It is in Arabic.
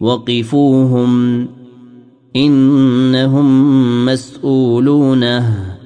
وقفوهم إنهم مسؤولونه